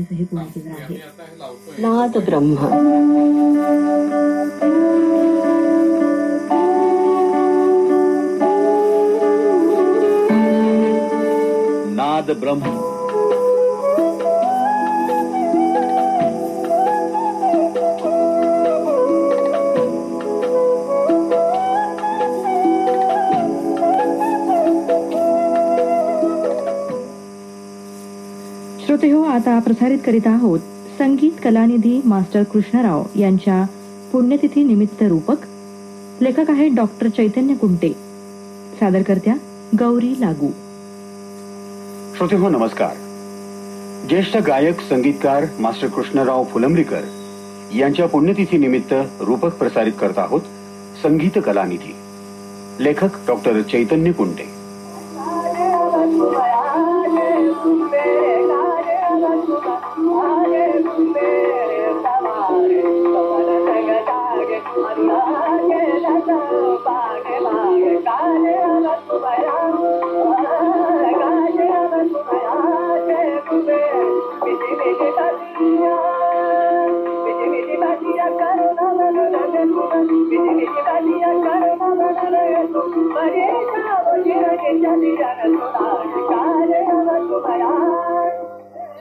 सहित पुणे आहे नाद ब्रह्म. नाद ब्रह्म. श्रोते हो आता प्रसारित करीत आहोत संगीत कलानिधी मास्टर कृष्णराव यांच्या पुण्यतिथी निमित्त रूपक लेखक आहेत डॉक्टर चैतन्य कुंटे सादरकर्त्या गौरी लागू श्रोते हो नमस्कार ज्येष्ठ गायक संगीतकार मास्टर कृष्णराव फुलंब्रीकर यांच्या पुण्यतिथी निमित्त रूपक प्रसारित करत आहोत संगीत कलानिधी लेखक डॉक्टर चैतन्य कुंटे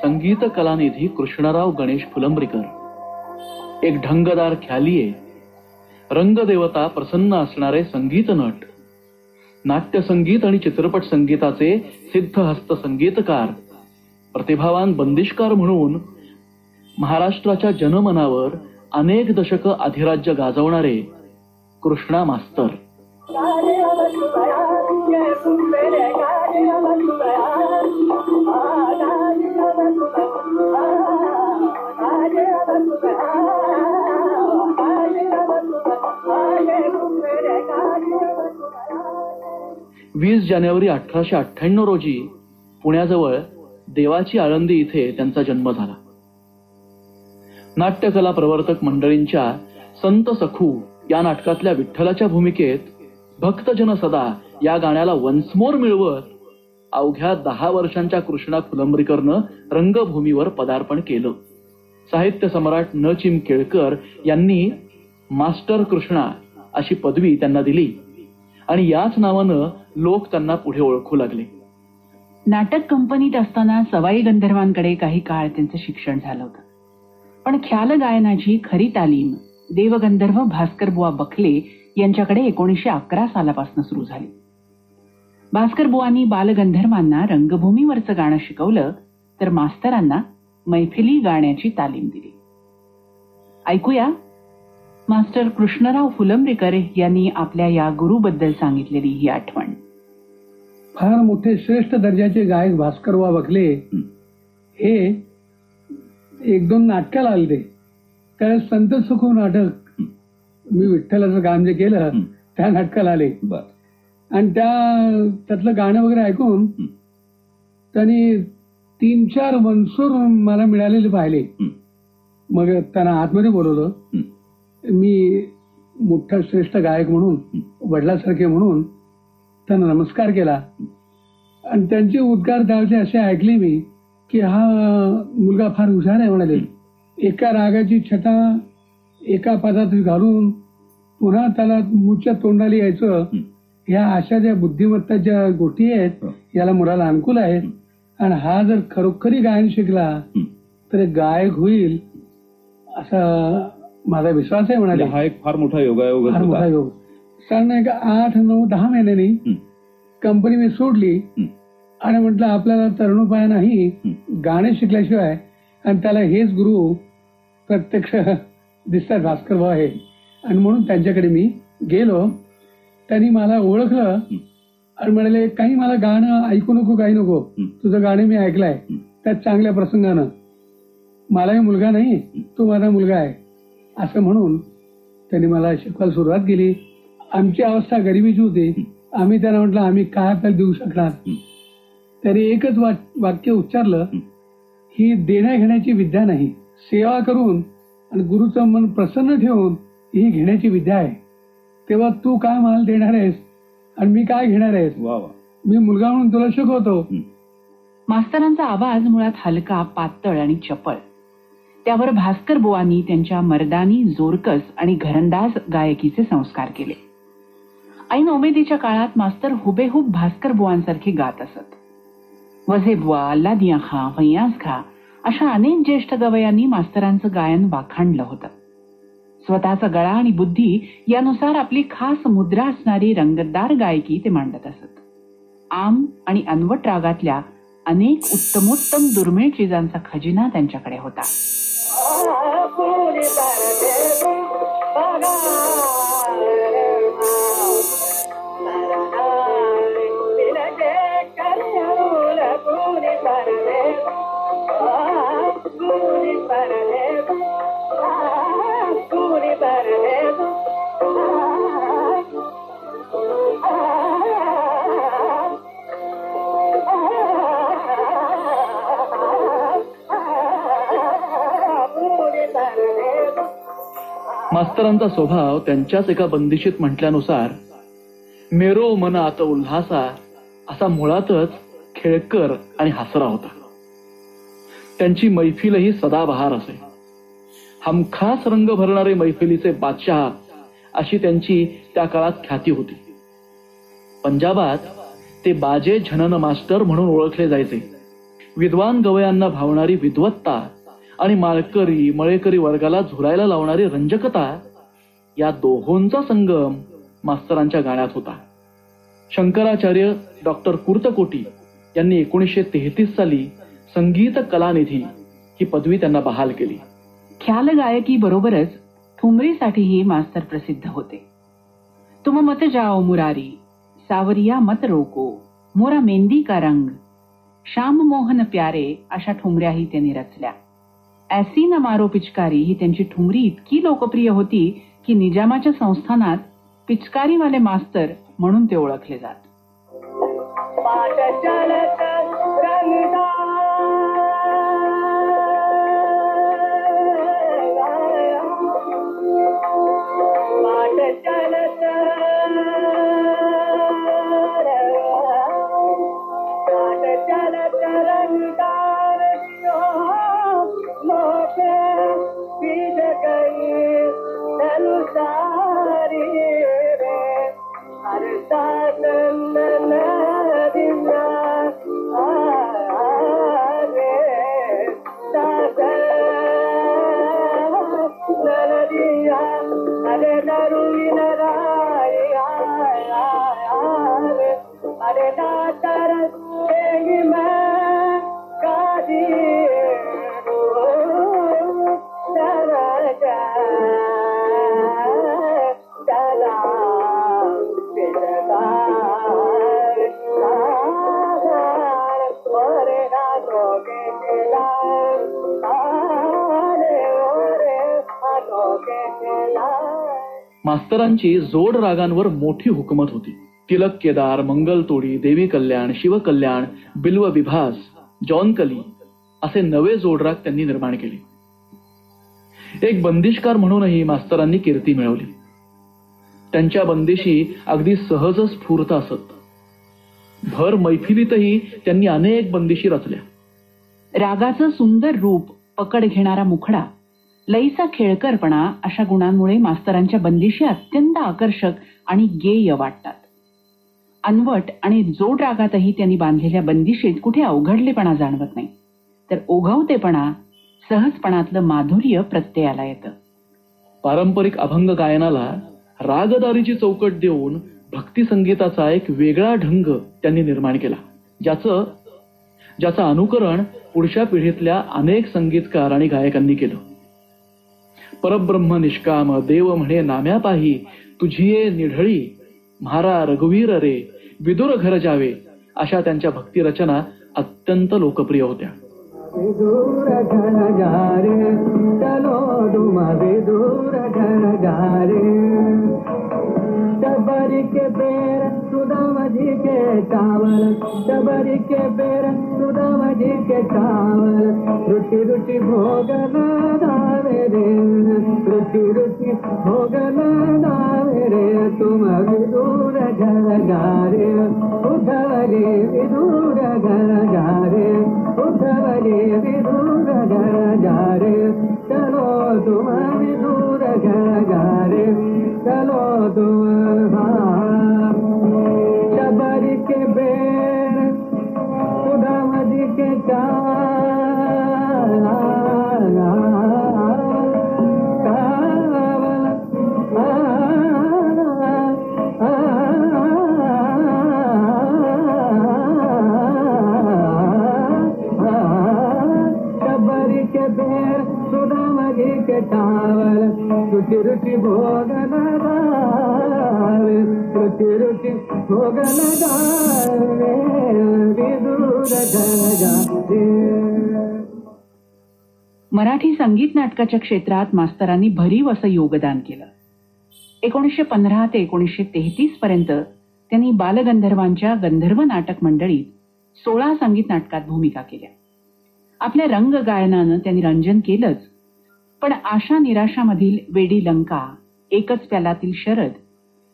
संगीत कलानिधी कृष्णराव गणेश फुलंब्रीकर. एक ढंगदार ख्यालिये रंगदेवता प्रसन्न असणारे संगीत नट नाट्यसंगीत आणि चित्रपट संगीताचे सिद्ध हस्त संगीतकार प्रतिभावान बंदिशकार म्हणून महाराष्ट्राच्या जनमनावर अनेक दशक अधिराज्य गाजवणारे कृष्णा मास्तर. वीस जानेवारी अठराशे अठ्ठ्याण्णव रोजी पुण्याजवळ देवाची आळंदी इथे त्यांचा जन्म झाला. नाट्यकला प्रवर्तक मंडळींच्या संत सखू या नाटकातल्या विठ्ठलाच्या भूमिकेत भक्तजन सदा या गाण्याला वन्समोर मिळवत अवघ्या दहा वर्षांच्या कृष्णा फुलंब्रीकरनं रंगभूमीवर पदार्पण केलं. साहित्य सम्राट न चिम केळकर यांनी मास्टर कृष्णा अशी पदवी त्यांना दिली आणि याच नावानं लोक त्यांना पुढे ओळखू लागले. नाटक कंपनीत असताना सवाई गंधर्वांकडे काही काळ त्यांचं शिक्षण झालं होतं. पण ख्याल गायनाची खरी तालीम देवगंधर्व भास्करबुवा बखले यांच्याकडे एकोणीसशे अकरा सालापासून सुरू झाली. भास्करबुवांनी बालगंधर्वांना रंगभूमीवरचं गाणं शिकवलं तर मास्तरांना मैफिली गाण्याची तालीम दिली. ऐकूया? मास्टर कृष्णराव फुलंब्रीकर यांनी आपल्या या गुरुबद्दल सांगितलेली ही आठवण. फार मोठे श्रेष्ठ दर्जाचे गायक भास्कर वा बखले हे. एक दोन नाटकाला आले ते त्या संत सुखू नाटक मी विठ्ठलाचं काम जे केलं त्या नाटकाला आले. आणि त्या त्यातलं गाणं वगैरे ऐकून त्यांनी तीन चार वनसूर मला मिळालेले पाहिले. मग त्यांना आतमध्ये बोलवलं. मी मोठा श्रेष्ठ गायक म्हणून वडिलासारखे म्हणून त्यांना नमस्कार केला. आणि त्यांचे उद्गार त्यावेळी असे ऐकले मी की हा मुलगा फार हुशार आहे म्हणाले. एका रागाची छटा एका पदात घालून पुन्हा त्याला मुच्या तोंडाला यायचं. ह्या अशा ज्या बुद्धिमत्ताच्या गोष्टी आहेत याला मुलाला अनुकूल आहेत. आणि हा जर खरोखरी गायन शिकला तर गायक होईल असा माझा विश्वास आहे म्हणाले. हा एक फार मोठा योगायोग फार मोठा योग. साधारण एक आठ नऊ दहा महिन्यांनी कंपनी मी सोडली. आणि म्हटलं आपल्याला तरुणोपाय नाही. गाणे शिकल्याशिवाय. आणि त्याला हेच गुरु प्रत्यक्ष दिसतात भास्कर भाऊ आहे. आणि म्हणून त्यांच्याकडे मी गेलो. त्यांनी मला ओळखलं. आणि म्हणाले काही मला गाणं ऐकू नको काही नको. तुझं गाणं मी ऐकलंय. त्यात चांगल्या प्रसंगानं मलाही मुलगा नाही. तू माझा मुलगा आहे. असं म्हणून त्यांनी मला शिकवायला सुरुवात केली. आमची अवस्था गरिबीची होती. आम्ही त्यांना म्हटलं आम्ही काय आपल्याला देऊ शकणार? त्यांनी एकच वाक्य उच्चारलं ही. देण्या घेण्याची विद्या नाही. सेवा करून आणि गुरुचं मन प्रसन्न ठेवून ही घेण्याची विद्या आहे. तेव्हा तू काय मला देणार आहेस? आणि मी काय घेणार आहेस? मी मुलगा म्हणून तुला शिकवतो. मास्तरांचा आवाज मुळात हलका पातळ आणि चपळ. त्यावर भास्कर बुवांनी त्यांच्या मर्दानी जोरकस आणि घरंदाज गायकीचे संस्कार केले. ऐन उमेदीच्या काळात मास्तर हुबेहूब भास्कर बुवांसारखे गात असत. वझे बुवा अल्लादिया खा फैयाज खा अशा अनेक ज्येष्ठ गवयांनी मास्तरांचं गायन वाखाणलं होतं. स्वतःचा गळा आणि बुद्धी यानुसार आपली खास मुद्रा असणारी रंगतदार गायकी ते मांडत असत. आम आणि अनवट रागातल्या अनेक उत्तमोत्तम दुर्मिळ चिजांचा खजिना त्यांच्याकडे होता. मास्तरांचा स्वभाव त्यांच्याच एका बंदिशीत म्हटल्यानुसार मेरो मन आता उल्हासा असा मुळातच खेळकर आणि हसरा होता. त्यांची मैफिलही सदाबहार असे. हमखास रंग भरणारे मैफिलीचे बादशहा अशी त्यांची त्या काळात ख्याती होती. पंजाबात ते बाजे झनन मास्टर म्हणून ओळखले जायचे. विद्वान गवयांना भावणारी विद्वत्ता आणि माळकरी मळेकरी वर्गाला झुरायला लावणारी रंजकता या दोहोंचा संगम मास्तरांच्या गाण्यात होता. शंकराचार्य डॉक्टर कुर्तकोटी यांनी एकोणीसशे तेहतीस साली संगीत कलानिधी ही पदवी त्यांना बहाल केली. ख्याल गायकी बरोबरच ठुमरीसाठीही मास्तर प्रसिद्ध होते. तुम मत जाओ मुरारी सावरिया मत रोको मोरा मेंदी का रंग श्याम मोहन प्यारे अशा ठुमऱ्याही त्यांनी रचल्या. ऐसी न मारो पिचकारी ही त्यांची ठुमरी इतकी लोकप्रिय होती की निजामाच्या संस्थानात पिचकारीवाले मास्तर म्हणून ते ओळखले जात. मास्तरांची जोड रागांवर मोठी हुकमत होती. तिलक केदार मंगलतोडी देवी कल्याण शिवकल्याण बिल्व विभास जॉनकली असे नवे जोडराग त्यांनी निर्माण केले. एक बंदिशकार म्हणूनही मास्तरांनी कीर्ती मिळवली. त्यांच्या बंदिशी अगदी सहज स्फूर्त असत. भर मैफिलीतही त्यांनी अनेक बंदिशी रचल्या. रागाचं सुंदर रूप पकड घेणारा मुखडा लईचा खेळकरपणा अशा गुणांमुळे मास्तरांच्या बंदिशी अत्यंत आकर्षक आणि गेय वाटतात. अनवट आणि जोड रागातही त्यांनी बांधलेल्या बंदिशीत कुठे अवघडलेपणा जाणवत नाही. तर ओघवतेपणा सहजपणातलं माधुर्य प्रत्ययाला येतं. पारंपरिक अभंग गायनाला रागदारीची चौकट देऊन भक्ती संगीताचा एक वेगळा ढंग त्यांनी निर्माण केला. ज्याचं ज्याचं अनुकरण पुढच्या पिढीतल्या अनेक संगीतकार आणि गायकांनी केलं. परब्रह्म निष्काम देव म्हणे नाम्या पाही तुझी ये निढळी. म्हारा रघुवीर रे विदुर घर जावे. अशा त्यांच्या भक्ती रचना अत्यंत लोकप्रिय होत्या. विदुर घन के बेर सुदाम जी के चावल. शबरी के बेर सुदाम जी के चावल. रुचि रुचि भोगन दावे रे रुचि रुचि भोगन दावे रे तुम विदूर घर गारे. उधवरे विदूर घर गारे. उधवरे विदूर मराठी संगीत नाटकाच्या क्षेत्रात मास्तरांनी भरीव असं योगदान केलं. एकोणीसशे पंधरा ते एकोणीसशे तेहतीस पर्यंत त्यांनी बालगंधर्वांच्या गंधर्व नाटक मंडळीत सोळा संगीत नाटकात भूमिका केल्या. आपल्या रंग गायनानं त्यांनी रंजन केलंच पण आशा निराशामधील वेडी लंका एकच प्यालातील शरद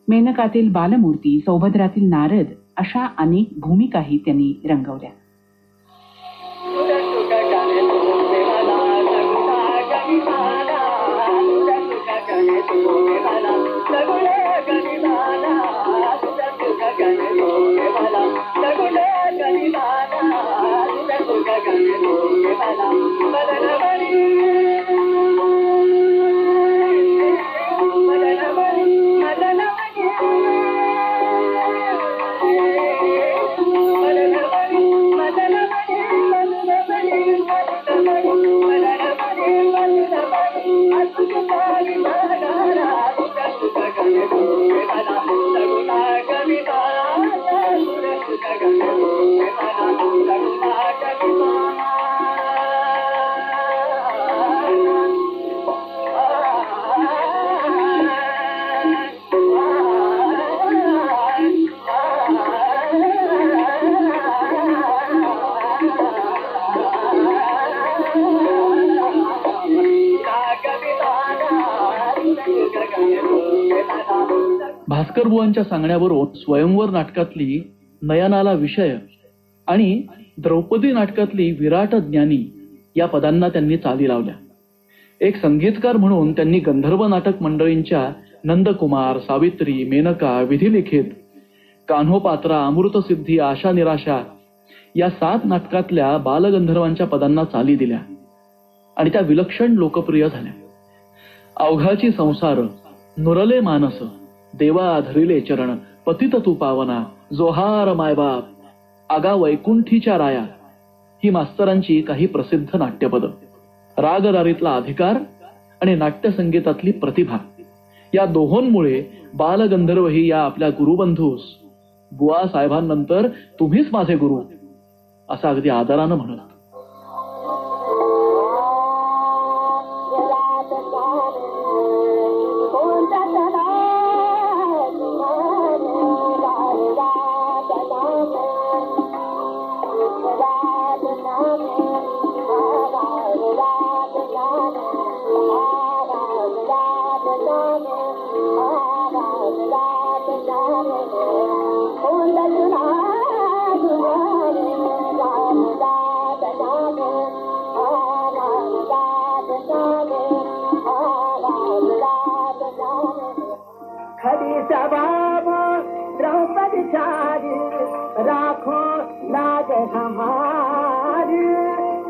मेनकातील बालमूर्ती सौभद्रातील नारद अशा अनेक भूमिकाही त्यांनी रंगवल्या. भास्कर बुवांच्या सांगण्यावरून स्वयंवर नाटकातली नयनाला विषय आणि द्रौपदी नाटकातली विराट ज्ञानी या पदांना त्यांनी चाली लावल्या. एक संगीतकार म्हणून त्यांनी गंधर्व नाटक मंडळींच्या नंदकुमार सावित्री मेनका विधिलिखित कान्होपात्रा अमृतसिद्धी आशा निराशा या सात नाटकातल्या बालगंधर्वांच्या पदांना चाली दिल्या आणि त्या विलक्षण लोकप्रिय झाल्या. अवघाची संसार नुरले मानस देवा धरिले चरण पतित तू पावना जोहार मायबाप आगा वैकुंठीच्या राया. ही मास्तरांची काही प्रसिद्ध नाट्यपद. रागरारीतला अधिकार आणि नाट्यसंगीतातली प्रतिभा. या दोहोंमुळे बालगंधर्व ही या आपल्या गुरुबंधूस बुवा साहेबांनंतर तुम्हीच माझे गुरु असं अगदी आदरानं म्हणत.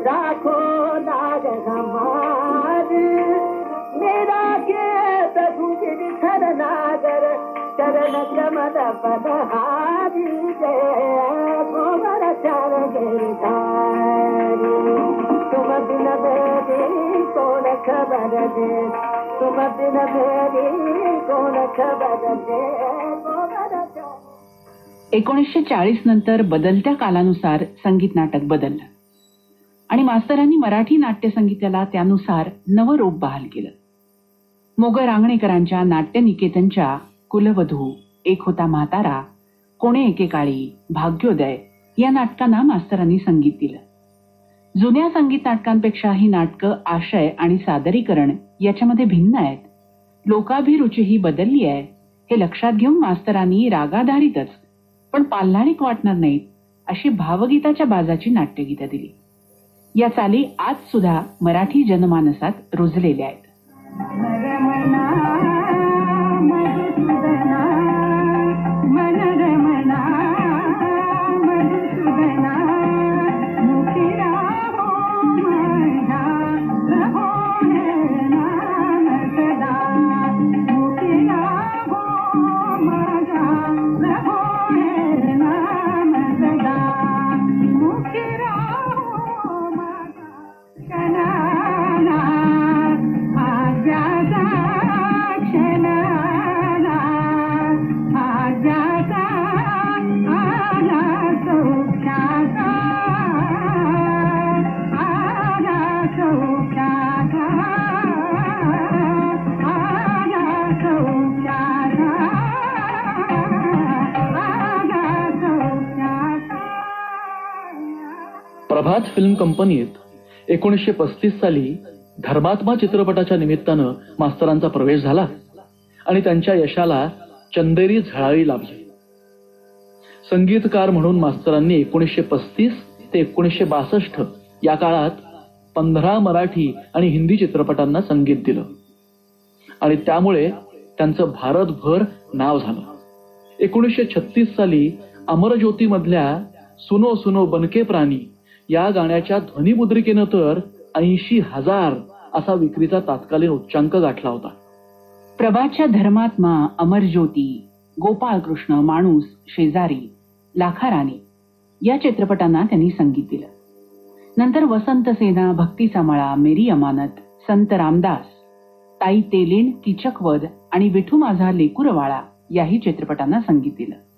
राखो लाज हमार। मेरा के प्रभु गिर नागर चरण कमल पदहारी जय। गोबर चर गिरधारी तुम बिन बेरी कौन खबर दे? तुम बिन बेरी कौन खबर चर एकोणीसशे चाळीस नंतर बदलत्या कालानुसार संगीत नाटक बदललं. आणि मास्तरांनी मराठी नाट्यसंगीताला त्यानुसार नवं रूप बहाल केलं. मोग रांगणेकरांच्या नाट्यनिकेतनच्या कुलवधू एक होता म्हातारा कोणे एकेकाळी भाग्योदय या नाटकांना मास्तरांनी संगीत दिलं. जुन्या संगीत नाटकांपेक्षा ही नाटकं आशय आणि सादरीकरण याच्यामध्ये भिन्न आहेत. लोकाभिरुची ही बदलली आहे हे लक्षात घेऊन मास्तरांनी रागाधारितच पण पाल्हाणिक वाटणार नाहीत अशी भावगीताच्या बाजाची नाट्यगीतं दिली. या चाली आज सुद्धा मराठी जनमानसात रुजलेल्या आहेत. प्रभात फिल्म कंपनीत एकोणीसशे पस्तीस साली धर्मात्मा चित्रपटाच्या निमित्तानं मास्तरांचा प्रवेश झाला आणि त्यांच्या यशाला चंदेरी झळाळी लाभली. संगीतकार म्हणून मास्तरांनी एकोणीसशे पस्तीस ते एकोणीसशे बासष्ट या काळात पंधरा मराठी आणि हिंदी चित्रपटांना संगीत दिलं. आणि त्यामुळे त्यांचं भारतभर नाव झालं. एकोणीसशे छत्तीस साली अमरज्योतीमधल्या सुनो सुनो बनके प्राणी या गाण्याच्या ध्वनिमुद्रिकेनं तर ऐंशी हजार असा विक्रीचा तात्कालीन उच्चांक गाठला होता. प्रभातच्या धर्मात्मा अमरज्योती गोपाळकृष्ण माणूस शेजारी लाखाराणी या चित्रपटांना त्यांनी संगीत दिलं. नंतर वसंत सेना भक्तीचा मळा मेरी अमानत संत रामदास ताई तेलीण किचकवध आणि विठू माझा लेकुरवाळा याही चित्रपटांना संगीत दिलं.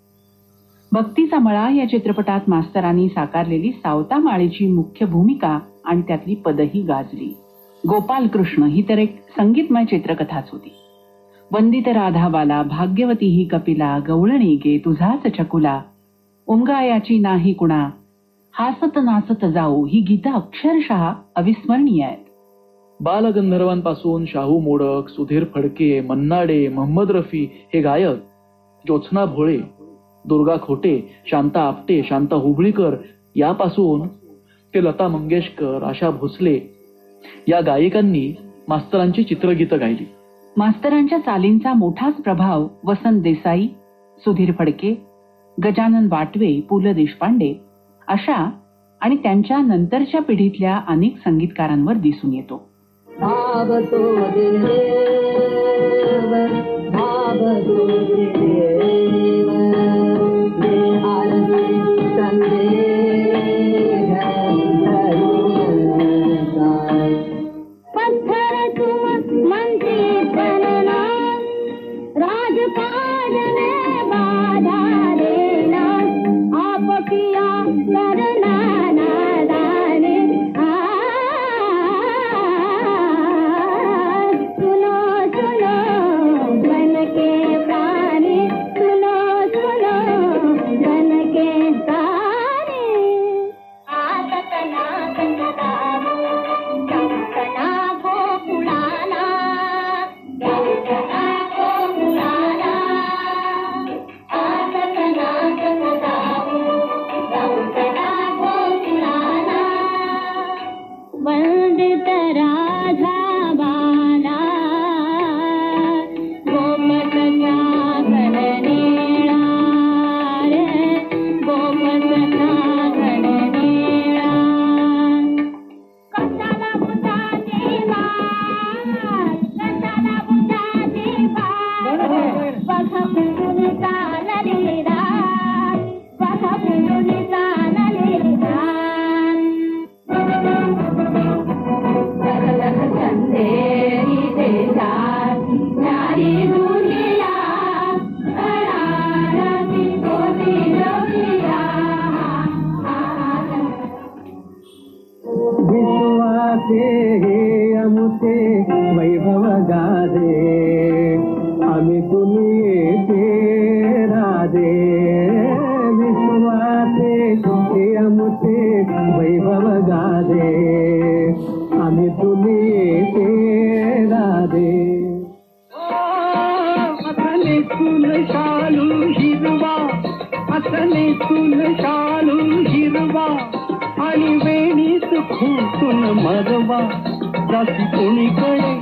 भक्तीचा मळा या चित्रपटात मास्तरांनी साकारलेली सावता माळेची मुख्य भूमिका आणि त्यातली पदही गाजली. गोपाल कृष्ण ही तर एक संगीतमय चित्रकथाच होती. वंदित राधावाला भाग्यवती ही कपिला गवळणी गे तुझाच चकुला. उंगायाची नाही कुणा हासत नाचत जाऊ ही गीता अक्षरशः अविस्मरणीय आहेत. बालगंधर्वांपासून शाहू मोडक सुधीर फडके मन्नाडे मोहम्मद रफी हे गायक ज्योत्स्ना भोळे दुर्गा खोटे शांता आपटे शांता हुबळीकर यापासून ते लता मंगेशकर आशा भोसले या गायिकांनी मास्तरांची चित्रगीतं गायली. मास्तरांच्या चालींचा मोठाच प्रभाव वसंत देसाई सुधीर फडके गजानन वाटवे पु ल देशपांडे अशा आणि त्यांच्या नंतरच्या पिढीतल्या अनेक संगीतकारांवर दिसून येतो. भाव तो आमचे वैभव गादे आणि तुम्ही ते राधे असले तुल शालू हिरवा असले तुल हिरवा आणि वेणीत खुंटून मरवा. जाती कोणीकडे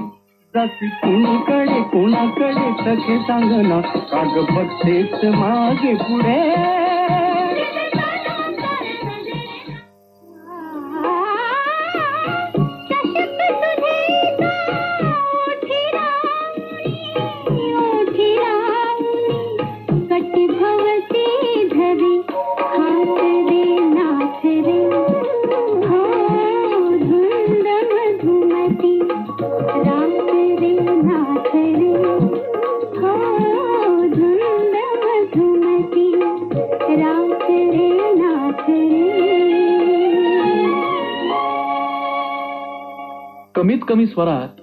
जाती कोणीकडे कोणाकडे सखे सांगना काग बघतेच मागे पुढे. कमी स्वरात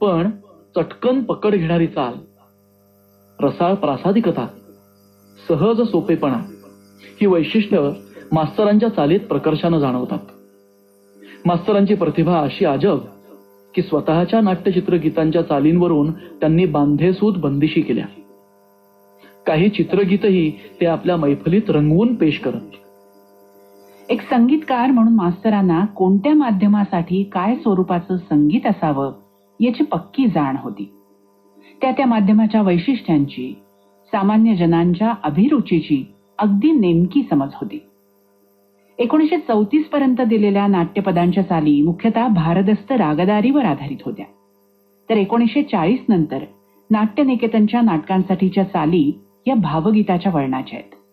पण चटकन पकड घेणारी चाल. रसाळ प्रासादिकता सहज सोपेपणा ही वैशिष्ट्य मास्तरांच्या चालीत प्रकर्षानं जाणवतात. मास्तरांची प्रतिभा अशी अजब की स्वतःच्या नाट्यचित्र गीतांच्या चालींवरून त्यांनी बांधेसूद बंदिशी केल्या. काही चित्रगीतही ते आपल्या मैफलीत रंगवून पेश करत. एक संगीतकार म्हणून मास्तरांना कोणत्या माध्यमासाठी काय स्वरूपाचं संगीत असावं याची पक्की जाण होती. त्या त्या माध्यमाच्या वैशिष्ट्यांची सामान्य जनांच्या अभिरुचीची अगदी नेमकी समज होती. एकोणीशे चौतीस पर्यंत दिलेल्या नाट्यपदांच्या चाली मुख्यतः भारदस्त रागदारीवर आधारित होत्या. तर एकोणीसशे चाळीस नंतर नाट्यनिकेतनच्या नाटकांसाठीच्या चाली या भावगीताच्या वळणाच्या आहेत.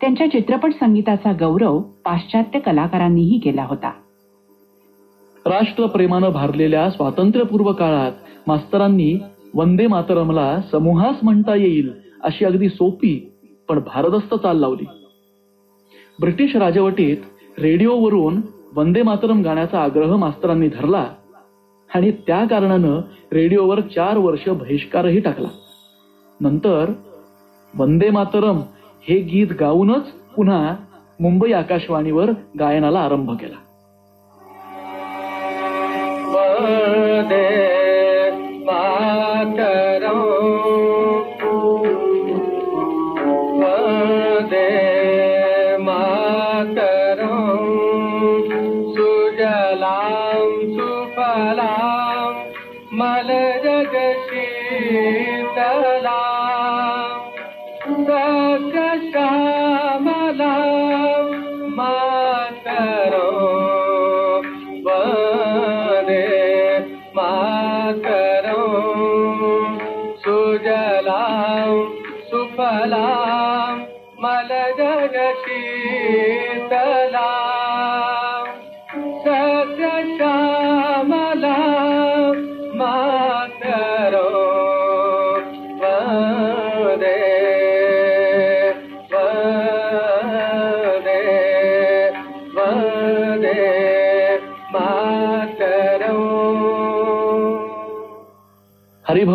त्यांच्या चित्रपट संगीताचा गौरव पाश्चात्य कलाकारांनीही केला होता. राष्ट्रप्रेमानं भारलेल्या स्वातंत्र्यपूर्व काळात मास्तरांनी वंदे मातरमला समूहास म्हणता येईल अशी अगदी सोपी पण भारदस्त चाल लावली. ब्रिटिश राजवटीत रेडिओवरून वंदे मातरम गाण्याचा आग्रह मास्तरांनी धरला आणि त्या कारणानं रेडिओवर चार वर्ष बहिष्कारही टाकला. नंतर वंदे मातरम हे गीत गाऊनच पुन्हा मुंबई आकाशवाणीवर गायनाला आरंभ केला. वंदे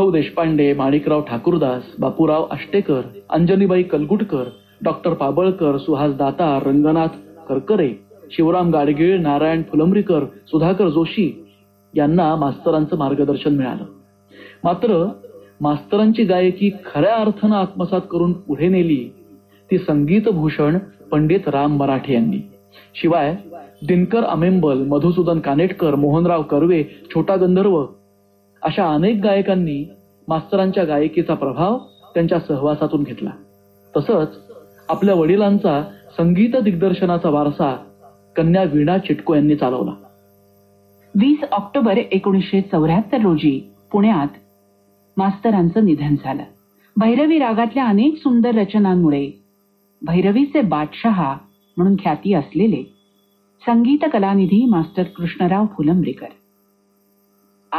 हरिभाऊ देशपांडे माणिकराव ठाकूरदास बापूराव आष्टेकर अंजनीबाई कलगुटकर डॉक्टर पाबळकर सुहास दाता रंगनाथ करकरे शिवराम गाडगीळ नारायण फुलंब्रीकर सुधाकर जोशी यांना मास्तरांचं मार्गदर्शन मिळालं. मात्र मास्तरांची गायकी खऱ्या अर्थानं आत्मसात करून पुढे नेली ती संगीतभूषण पंडित राम मराठे यांनी. शिवाय दिनकर अमेंबल मधुसूदन कानेटकर मोहनराव कर्वे छोटा गंधर्व अशा अनेक गायकांनी मास्तरांच्या गायकीचा प्रभाव त्यांच्या सहवासातून घेतला. तसंच आपल्या वडिलांचा संगीत दिग्दर्शनाचा वारसा कन्या वीणा चिटको यांनी चालवला. वीस ऑक्टोबर एकोणीसशे चौऱ्याहत्तर रोजी पुण्यात मास्तरांचं निधन झालं. भैरवी रागातल्या अनेक सुंदर रचनांमुळे भैरवीचे बादशहा म्हणून ख्याती असलेले संगीत कलानिधी मास्टर कृष्णराव फुलंब्रीकर.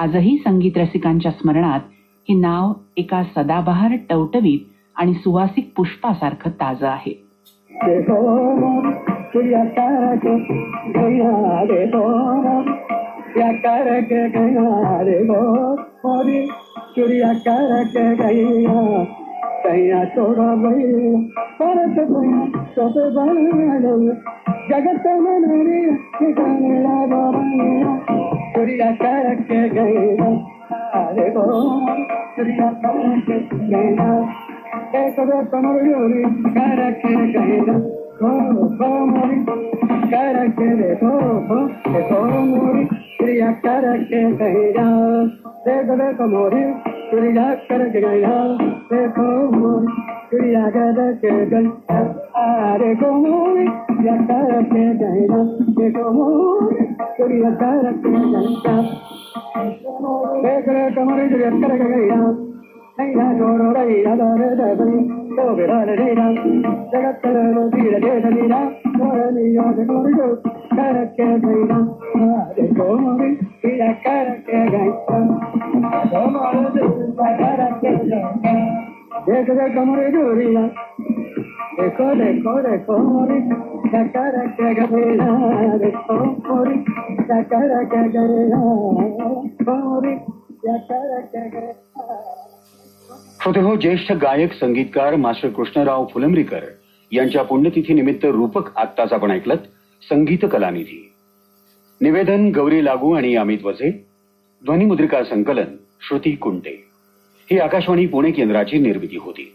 आजही संगीत रसिकांच्या स्मरणात हे नाव एका सदाबहार टवटवीत आणि सुवासिक पुष्पासारखं ताजं आहे. देखो चुड़िया करके गई अरे गो दुरिया करके गई एक रे कमरी करके गई हो। हो मोरी करके रे हो हो हो मोरी क्रिया करके गई जा देख रे कमोरी क्रिया करके गई जा देखो मोरी क्रिया करके गई अरे गो मोरी क्रिया करके गई जा देखो मोरी કરી વધારે વેકરે કમરી જ વ્યસ્ત કરે ગઈરા નૈરા છોડો રૈરા દરે દરી તો વિરાન રૈરા જગત તરનો ધીર દે ધીરા કોરલી યાદ કોરી જો કરકે ધૈરા હરે કોમરી ધીરા કરકે ગઈરા કોમરો ધીરા કરકે ગઈરા એક જે કમરી જોરીલા देखो देखो देखो चकर देखो चकर चकर हो ज्येष्ठ गायक संगीतकार मास्टर कृष्णराव फुलंब्रीकर यांच्या पुण्यतिथी निमित्त रूपक आत्ताच आपण ऐकलत संगीत कलानिधी निवेदन गौरी लागू आणि अमित वझे ध्वनिमुद्रिका संकलन श्रुती कुंटे ही आकाशवाणी पुणे केंद्राची निर्मिती होती